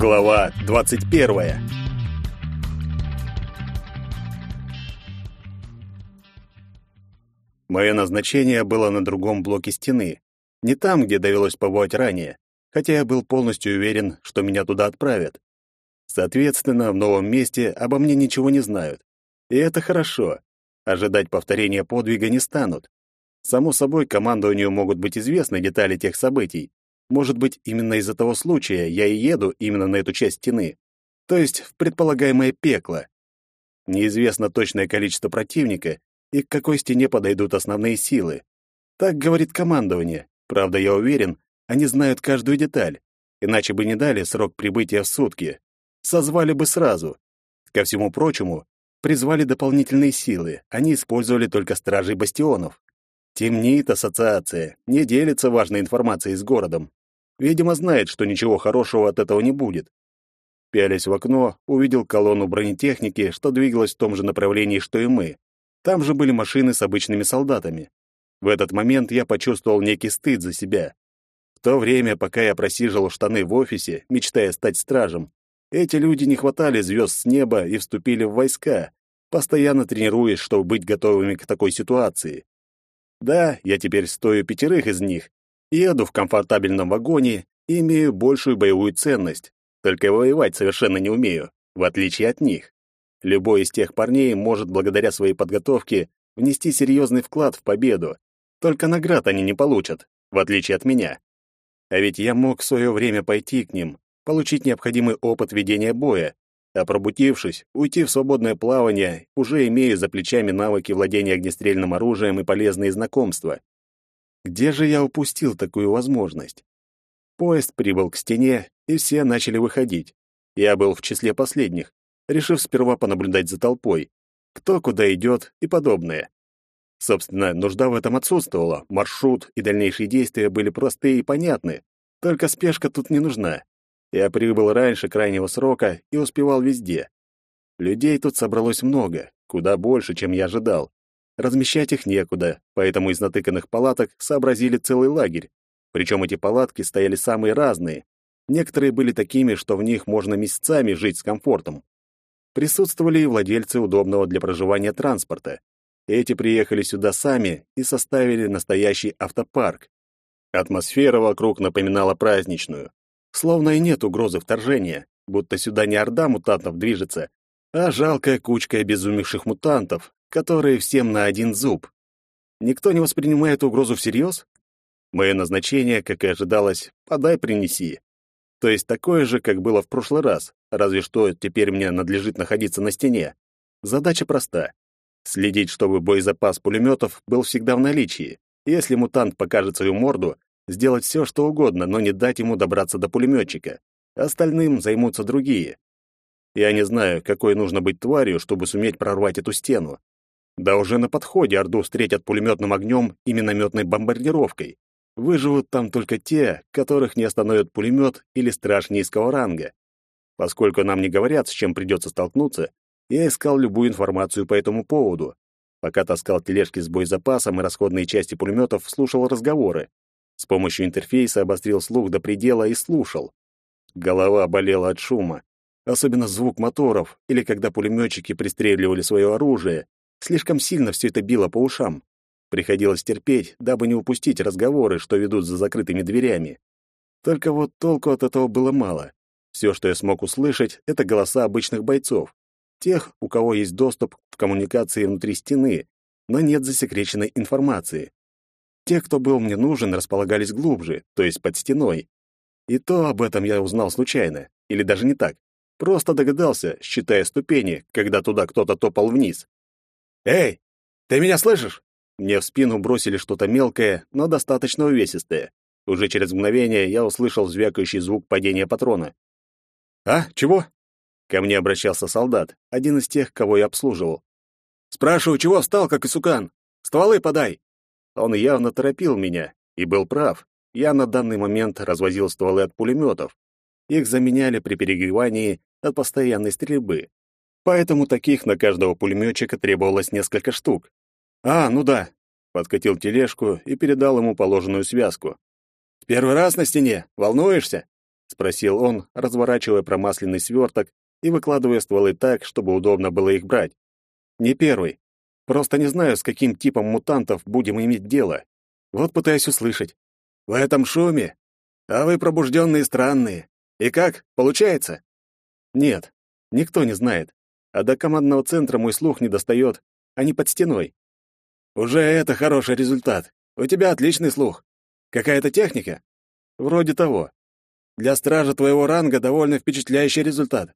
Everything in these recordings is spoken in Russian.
Глава 21. Мое назначение было на другом блоке стены, не там, где довелось побывать ранее, хотя я был полностью уверен, что меня туда отправят. Соответственно, в новом месте обо мне ничего не знают. И это хорошо. Ожидать повторения подвига не станут. Само собой, командованию могут быть известны детали тех событий. Может быть, именно из-за того случая я и еду именно на эту часть стены. То есть в предполагаемое пекло. Неизвестно точное количество противника и к какой стене подойдут основные силы. Так говорит командование. Правда, я уверен, они знают каждую деталь. Иначе бы не дали срок прибытия в сутки. Созвали бы сразу. Ко всему прочему, призвали дополнительные силы. Они использовали только стражей бастионов. Темнеет ассоциация, не делится важной информацией с городом. Видимо, знает, что ничего хорошего от этого не будет. Пялясь в окно, увидел колонну бронетехники, что двигалась в том же направлении, что и мы. Там же были машины с обычными солдатами. В этот момент я почувствовал некий стыд за себя. В то время, пока я просиживал штаны в офисе, мечтая стать стражем, эти люди не хватали звезд с неба и вступили в войска, постоянно тренируясь, чтобы быть готовыми к такой ситуации. Да, я теперь стою пятерых из них, еду в комфортабельном вагоне и имею большую боевую ценность, только воевать совершенно не умею, в отличие от них. Любой из тех парней может благодаря своей подготовке внести серьезный вклад в победу, только наград они не получат, в отличие от меня. А ведь я мог в свое время пойти к ним, получить необходимый опыт ведения боя, а пробудившись, уйти в свободное плавание, уже имея за плечами навыки владения огнестрельным оружием и полезные знакомства. Где же я упустил такую возможность? Поезд прибыл к стене, и все начали выходить. Я был в числе последних, решив сперва понаблюдать за толпой, кто куда идет и подобное. Собственно, нужда в этом отсутствовала, маршрут и дальнейшие действия были простые и понятны, только спешка тут не нужна. Я прибыл раньше крайнего срока и успевал везде. Людей тут собралось много, куда больше, чем я ожидал. Размещать их некуда, поэтому из натыканных палаток сообразили целый лагерь. Причем эти палатки стояли самые разные. Некоторые были такими, что в них можно месяцами жить с комфортом. Присутствовали и владельцы удобного для проживания транспорта. Эти приехали сюда сами и составили настоящий автопарк. Атмосфера вокруг напоминала праздничную. Словно и нет угрозы вторжения, будто сюда не орда мутантов движется, а жалкая кучка обезумевших мутантов, которые всем на один зуб. Никто не воспринимает угрозу всерьез? Мое назначение, как и ожидалось, подай принеси. То есть такое же, как было в прошлый раз, разве что теперь мне надлежит находиться на стене. Задача проста. Следить, чтобы боезапас пулеметов был всегда в наличии. Если мутант покажет свою морду, сделать все, что угодно, но не дать ему добраться до пулеметчика. Остальным займутся другие. Я не знаю, какой нужно быть тварью, чтобы суметь прорвать эту стену. Да уже на подходе Орду встретят пулеметным огнем и минометной бомбардировкой. Выживут там только те, которых не остановит пулемет или страж низкого ранга. Поскольку нам не говорят, с чем придется столкнуться, я искал любую информацию по этому поводу. Пока таскал тележки с боезапасом и расходные части пулеметов, слушал разговоры. С помощью интерфейса обострил слух до предела и слушал. Голова болела от шума. Особенно звук моторов или когда пулеметчики пристреливали свое оружие. Слишком сильно все это било по ушам. Приходилось терпеть, дабы не упустить разговоры, что ведут за закрытыми дверями. Только вот толку от этого было мало. Все, что я смог услышать, это голоса обычных бойцов. Тех, у кого есть доступ к коммуникации внутри стены, но нет засекреченной информации. Те, кто был мне нужен, располагались глубже, то есть под стеной. И то об этом я узнал случайно, или даже не так. Просто догадался, считая ступени, когда туда кто-то топал вниз. «Эй, ты меня слышишь?» Мне в спину бросили что-то мелкое, но достаточно увесистое. Уже через мгновение я услышал звякающий звук падения патрона. «А, чего?» Ко мне обращался солдат, один из тех, кого я обслуживал. «Спрашиваю, чего встал, как и сукан? Стволы подай!» Он явно торопил меня, и был прав. Я на данный момент развозил стволы от пулеметов. Их заменяли при перегревании от постоянной стрельбы. Поэтому таких на каждого пулеметчика требовалось несколько штук. «А, ну да», — подкатил тележку и передал ему положенную связку. «Первый раз на стене? Волнуешься?» спросил он, разворачивая промасленный сверток и выкладывая стволы так, чтобы удобно было их брать. Не первый. Просто не знаю, с каким типом мутантов будем иметь дело. Вот пытаюсь услышать. В этом шуме? А вы пробужденные странные. И как, получается? Нет, никто не знает. А до командного центра мой слух не достает, а не под стеной. Уже это хороший результат. У тебя отличный слух. Какая-то техника? Вроде того. Для стража твоего ранга довольно впечатляющий результат.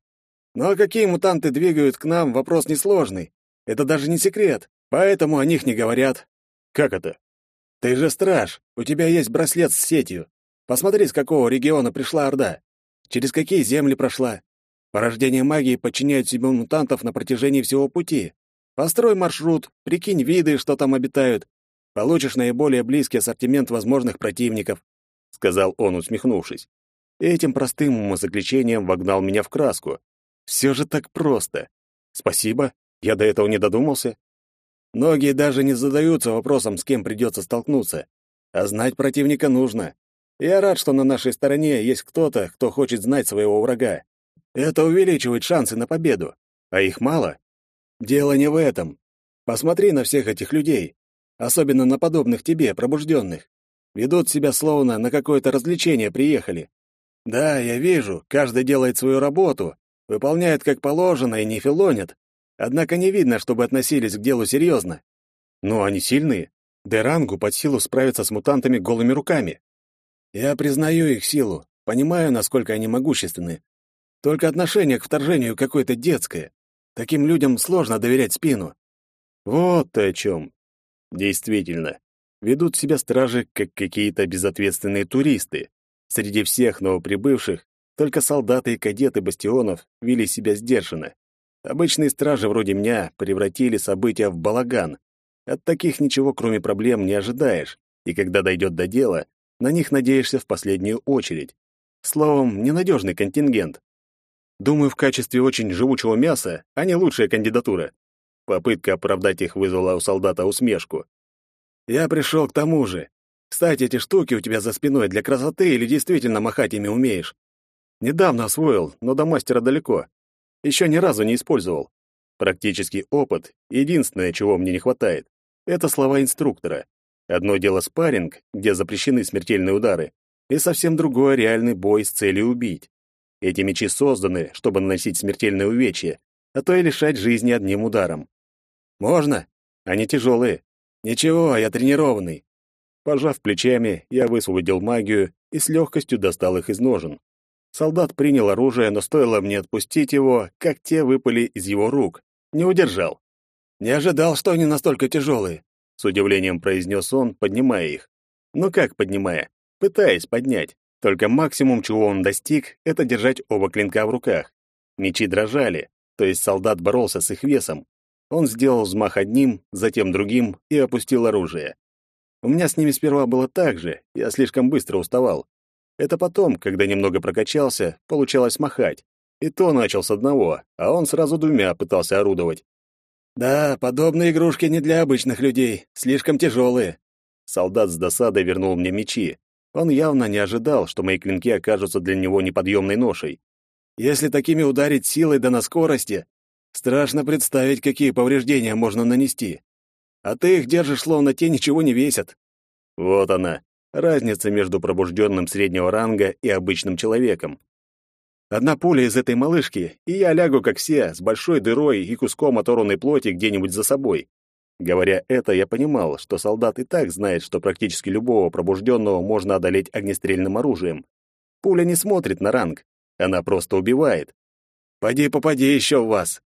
Но ну, а какие мутанты двигают к нам, вопрос несложный. Это даже не секрет, поэтому о них не говорят. Как это? Ты же страж, у тебя есть браслет с сетью. Посмотри, с какого региона пришла Орда. Через какие земли прошла. Порождение магии подчиняют себе мутантов на протяжении всего пути. Построй маршрут, прикинь виды, что там обитают. Получишь наиболее близкий ассортимент возможных противников, сказал он, усмехнувшись. Этим простым умозаключением вогнал меня в краску. Все же так просто. Спасибо, я до этого не додумался. Многие даже не задаются вопросом, с кем придется столкнуться. А знать противника нужно. Я рад, что на нашей стороне есть кто-то, кто хочет знать своего врага. Это увеличивает шансы на победу. А их мало. Дело не в этом. Посмотри на всех этих людей, особенно на подобных тебе, пробужденных. Ведут себя словно на какое-то развлечение приехали. Да, я вижу, каждый делает свою работу, выполняет как положено и не филонят. Однако не видно, чтобы относились к делу серьезно. Но они сильные. Дерангу под силу справиться с мутантами голыми руками. Я признаю их силу, понимаю, насколько они могущественны. Только отношение к вторжению какое-то детское. Таким людям сложно доверять спину. Вот ты о чем. Действительно, ведут себя стражи, как какие-то безответственные туристы. Среди всех новоприбывших только солдаты и кадеты бастионов вели себя сдержанно. Обычные стражи вроде меня превратили события в балаган. От таких ничего, кроме проблем, не ожидаешь, и когда дойдет до дела, на них надеешься в последнюю очередь. Словом, ненадежный контингент. Думаю, в качестве очень живучего мяса они лучшая кандидатура. Попытка оправдать их вызвала у солдата усмешку. Я пришел к тому же. Кстати, эти штуки у тебя за спиной для красоты или действительно махать ими умеешь? Недавно освоил, но до мастера далеко. Еще ни разу не использовал. Практический опыт — единственное, чего мне не хватает. Это слова инструктора. Одно дело спарринг, где запрещены смертельные удары, и совсем другое — реальный бой с целью убить. Эти мечи созданы, чтобы наносить смертельные увечья, а то и лишать жизни одним ударом. Можно? Они тяжелые. Ничего, я тренированный. Пожав плечами, я высвободил магию и с легкостью достал их из ножен. Солдат принял оружие, но стоило мне отпустить его, как те выпали из его рук. Не удержал. «Не ожидал, что они настолько тяжелые», — с удивлением произнес он, поднимая их. «Ну как поднимая? Пытаясь поднять. Только максимум, чего он достиг, это держать оба клинка в руках. Мечи дрожали, то есть солдат боролся с их весом. Он сделал взмах одним, затем другим и опустил оружие. У меня с ними сперва было так же, я слишком быстро уставал. Это потом, когда немного прокачался, получалось махать. И то начал с одного, а он сразу двумя пытался орудовать. «Да, подобные игрушки не для обычных людей, слишком тяжелые». Солдат с досадой вернул мне мечи. Он явно не ожидал, что мои клинки окажутся для него неподъемной ношей. «Если такими ударить силой да на скорости, страшно представить, какие повреждения можно нанести. А ты их держишь, словно те ничего не весят». Вот она, Разница между пробужденным среднего ранга и обычным человеком. Одна пуля из этой малышки, и я лягу, как все, с большой дырой и куском оторванной плоти где-нибудь за собой. Говоря это, я понимал, что солдат и так знает, что практически любого пробужденного можно одолеть огнестрельным оружием. Пуля не смотрит на ранг, она просто убивает. «Поди, попади еще в вас!»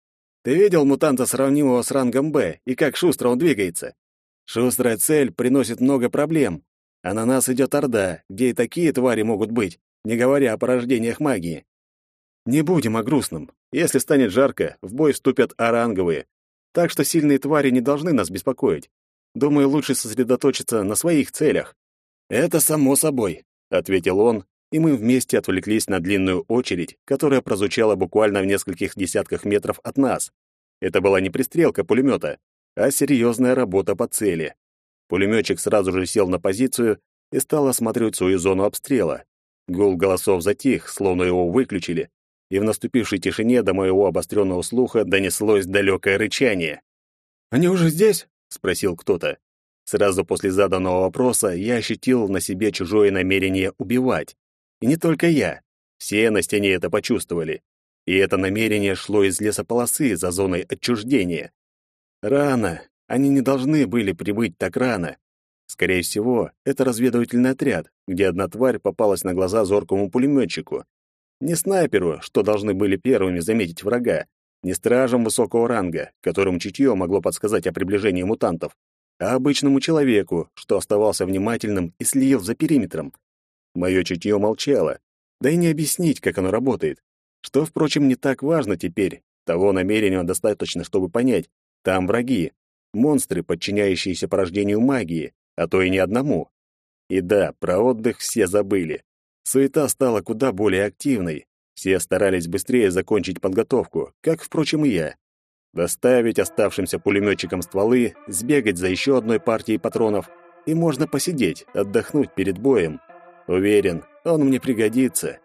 Ты видел мутанта, сравнимого с рангом «Б», и как шустро он двигается? Шустрая цель приносит много проблем, а на нас идет Орда, где и такие твари могут быть, не говоря о порождениях магии. Не будем о грустном. Если станет жарко, в бой вступят оранговые. Так что сильные твари не должны нас беспокоить. Думаю, лучше сосредоточиться на своих целях. Это само собой, ответил он, и мы вместе отвлеклись на длинную очередь, которая прозвучала буквально в нескольких десятках метров от нас. Это была не пристрелка пулемета, а серьезная работа по цели. Пулеметчик сразу же сел на позицию и стал осматривать свою зону обстрела. Гул голосов затих, словно его выключили, и в наступившей тишине до моего обостренного слуха донеслось далекое рычание. «Они уже здесь?» — спросил кто-то. Сразу после заданного вопроса я ощутил на себе чужое намерение убивать. И не только я. Все на стене это почувствовали. И это намерение шло из лесополосы за зоной отчуждения. Рано. Они не должны были прибыть так рано. Скорее всего, это разведывательный отряд, где одна тварь попалась на глаза зоркому пулеметчику. Не снайперу, что должны были первыми заметить врага, не стражам высокого ранга, которым чутье могло подсказать о приближении мутантов, а обычному человеку, что оставался внимательным и следил за периметром. Мое чутье молчало, да и не объяснить, как оно работает. Что, впрочем, не так важно теперь. Того намерения достаточно, чтобы понять. Там враги, монстры, подчиняющиеся порождению магии, а то и не одному. И да, про отдых все забыли. Суета стала куда более активной. Все старались быстрее закончить подготовку, как, впрочем, и я. Доставить оставшимся пулеметчикам стволы, сбегать за еще одной партией патронов, и можно посидеть, отдохнуть перед боем. Уверен, он мне пригодится.